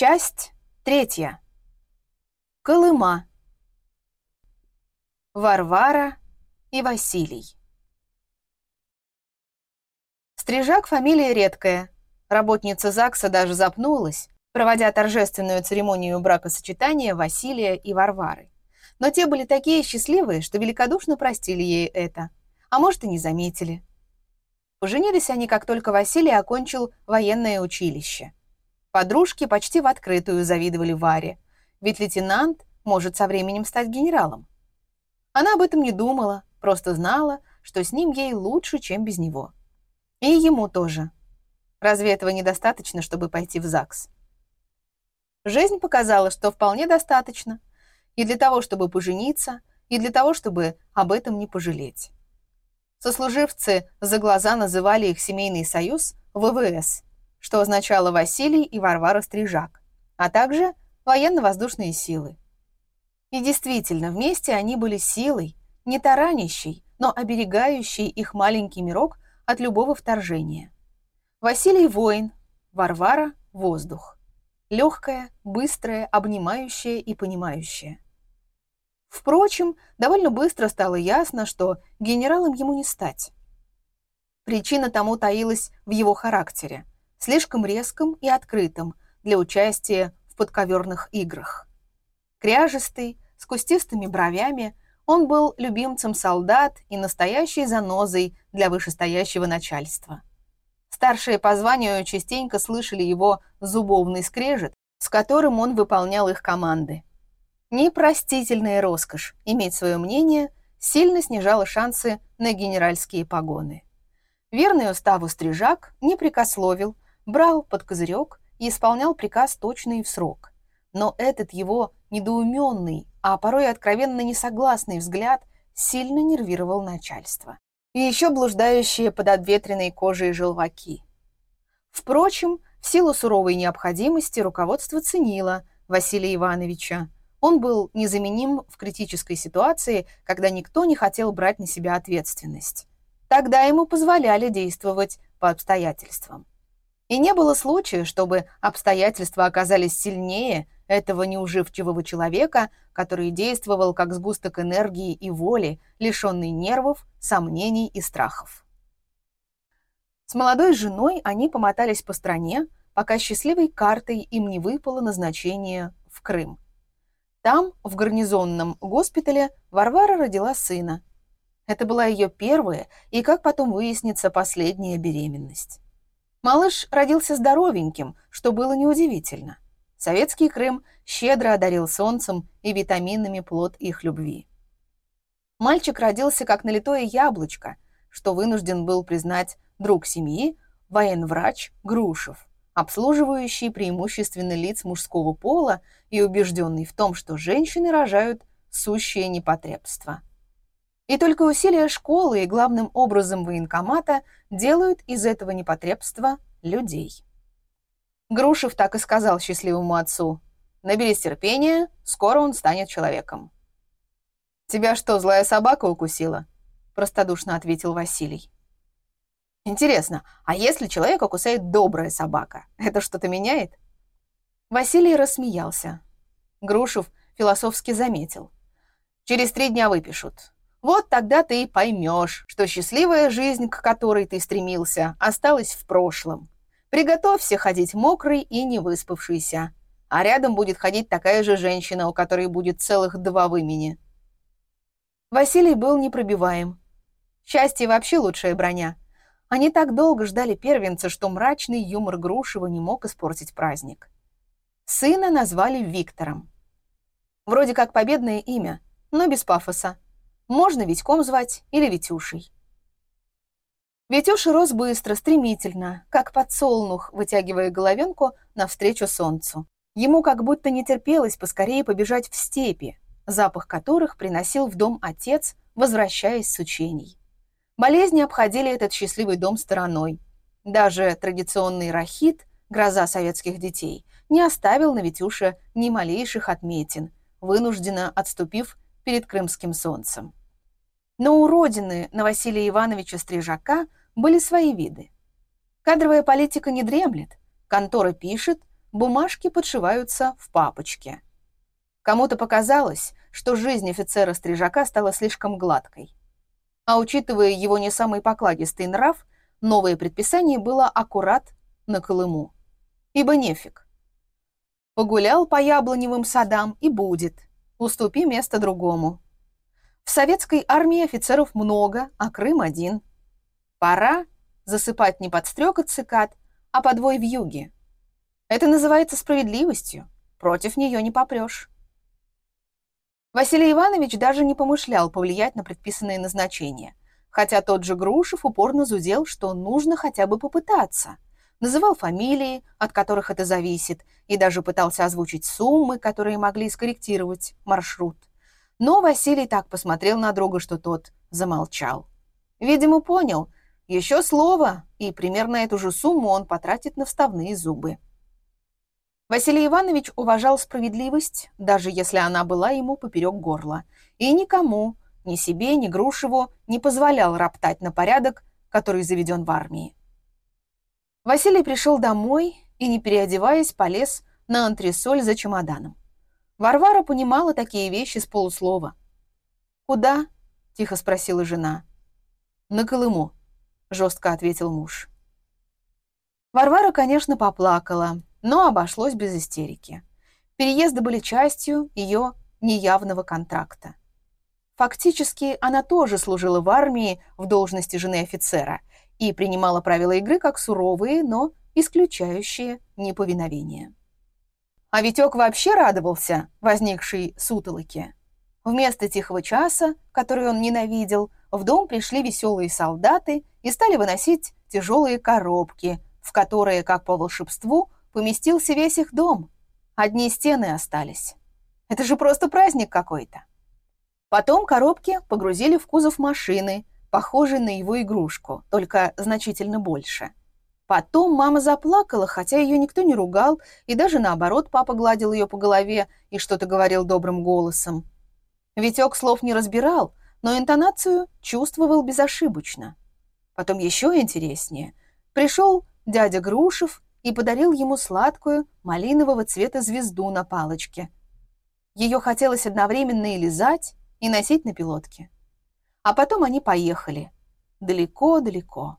Часть третья. Колыма. Варвара и Василий. Стрижак фамилия редкая. Работница ЗАГСа даже запнулась, проводя торжественную церемонию бракосочетания Василия и Варвары. Но те были такие счастливые, что великодушно простили ей это, а может и не заметили. Поженились они, как только Василий окончил военное училище. Подружки почти в открытую завидовали Варе, ведь лейтенант может со временем стать генералом. Она об этом не думала, просто знала, что с ним ей лучше, чем без него. И ему тоже. Разве этого недостаточно, чтобы пойти в ЗАГС? Жизнь показала, что вполне достаточно. И для того, чтобы пожениться, и для того, чтобы об этом не пожалеть. Сослуживцы за глаза называли их семейный союз ВВС, что означало Василий и Варвара Стрижак, а также военно-воздушные силы. И действительно, вместе они были силой, не таранящей, но оберегающей их маленький мирок от любого вторжения. Василий – воин, Варвара – воздух. Легкая, быстрая, обнимающая и понимающая. Впрочем, довольно быстро стало ясно, что генералом ему не стать. Причина тому таилась в его характере, слишком резком и открытым для участия в подковерных играх. Кряжистый, с кустистыми бровями, он был любимцем солдат и настоящей занозой для вышестоящего начальства. Старшие по званию частенько слышали его зубовный скрежет, с которым он выполнял их команды. Непростительная роскошь иметь свое мнение сильно снижала шансы на генеральские погоны. Верный уставу стрижак не прикословил, брал под козырек и исполнял приказ точно и в срок. Но этот его недоуменный, а порой откровенно несогласный взгляд сильно нервировал начальство. И еще блуждающие под обветренной кожей желваки. Впрочем, в силу суровой необходимости руководство ценило Василия Ивановича, он был незаменим в критической ситуации, когда никто не хотел брать на себя ответственность. Тогда ему позволяли действовать по обстоятельствам. И не было случая, чтобы обстоятельства оказались сильнее этого неуживчивого человека, который действовал как сгусток энергии и воли, лишенный нервов, сомнений и страхов. С молодой женой они помотались по стране, пока счастливой картой им не выпало назначение в Крым. Там, в гарнизонном госпитале, Варвара родила сына. Это была ее первая и, как потом выяснится, последняя беременность. Малыш родился здоровеньким, что было неудивительно. Советский Крым щедро одарил солнцем и витаминами плод их любви. Мальчик родился как налитое яблочко, что вынужден был признать друг семьи, военврач Грушев обслуживающий преимущественно лиц мужского пола и убежденный в том, что женщины рожают сущее непотребство. И только усилия школы и главным образом военкомата делают из этого непотребства людей. Грушев так и сказал счастливому отцу. «Наберись терпения, скоро он станет человеком». «Тебя что, злая собака укусила?» простодушно ответил Василий. Интересно, а если человека кусает добрая собака, это что-то меняет? Василий рассмеялся. Грушев философски заметил. Через три дня выпишут. Вот тогда ты и поймешь, что счастливая жизнь, к которой ты стремился, осталась в прошлом. Приготовься ходить мокрый и не выспавшийся. А рядом будет ходить такая же женщина, у которой будет целых два вымени. Василий был непробиваем. Счастье вообще лучшая броня — они так долго ждали первенца, что мрачный юмор Грушева не мог испортить праздник. Сына назвали Виктором. Вроде как победное имя, но без пафоса. Можно Витьком звать или Витюшей. Витюша рос быстро, стремительно, как подсолнух, вытягивая головенку навстречу солнцу. Ему как будто не терпелось поскорее побежать в степи, запах которых приносил в дом отец, возвращаясь с учений. Болезни обходили этот счастливый дом стороной. Даже традиционный рахит, гроза советских детей, не оставил на Витюше ни малейших отметин, вынужденно отступив перед крымским солнцем. Но у родины на Василия Ивановича Стрижака были свои виды. Кадровая политика не дремлет, контора пишет, бумажки подшиваются в папочке. Кому-то показалось, что жизнь офицера-стрижака стала слишком гладкой. А учитывая его не самый покладистый нрав, новое предписание было аккурат на Колыму. Ибо нефиг. Погулял по яблоневым садам и будет. Уступи место другому. В советской армии офицеров много, а Крым один. Пора засыпать не под стрекот цикад, а подвой в юге. Это называется справедливостью. Против нее не попрешь. Василий Иванович даже не помышлял повлиять на предписанное назначение, хотя тот же Грушев упорно зудел, что нужно хотя бы попытаться. Называл фамилии, от которых это зависит, и даже пытался озвучить суммы, которые могли скорректировать маршрут. Но Василий так посмотрел на друга, что тот замолчал. Видимо, понял, еще слово, и примерно эту же сумму он потратит на вставные зубы. Василий Иванович уважал справедливость, даже если она была ему поперек горла, и никому, ни себе, ни Грушеву, не позволял роптать на порядок, который заведен в армии. Василий пришел домой и, не переодеваясь, полез на антресоль за чемоданом. Варвара понимала такие вещи с полуслова. «Куда?» – тихо спросила жена. «На Колыму», – жестко ответил муж. Варвара, конечно, поплакала, но обошлось без истерики. Переезды были частью ее неявного контракта. Фактически, она тоже служила в армии в должности жены офицера и принимала правила игры как суровые, но исключающие неповиновение. А Витек вообще радовался возникшей сутолоке. Вместо тихого часа, который он ненавидел, в дом пришли веселые солдаты и стали выносить тяжелые коробки, в которые, как по волшебству, поместился весь их дом. Одни стены остались. Это же просто праздник какой-то. Потом коробки погрузили в кузов машины, похожей на его игрушку, только значительно больше. Потом мама заплакала, хотя ее никто не ругал, и даже наоборот папа гладил ее по голове и что-то говорил добрым голосом. Витек слов не разбирал, но интонацию чувствовал безошибочно. Потом еще интереснее. Пришел дядя Грушев и подарил ему сладкую малинового цвета звезду на палочке. Ее хотелось одновременно и лизать, и носить на пилотке. А потом они поехали. Далеко-далеко.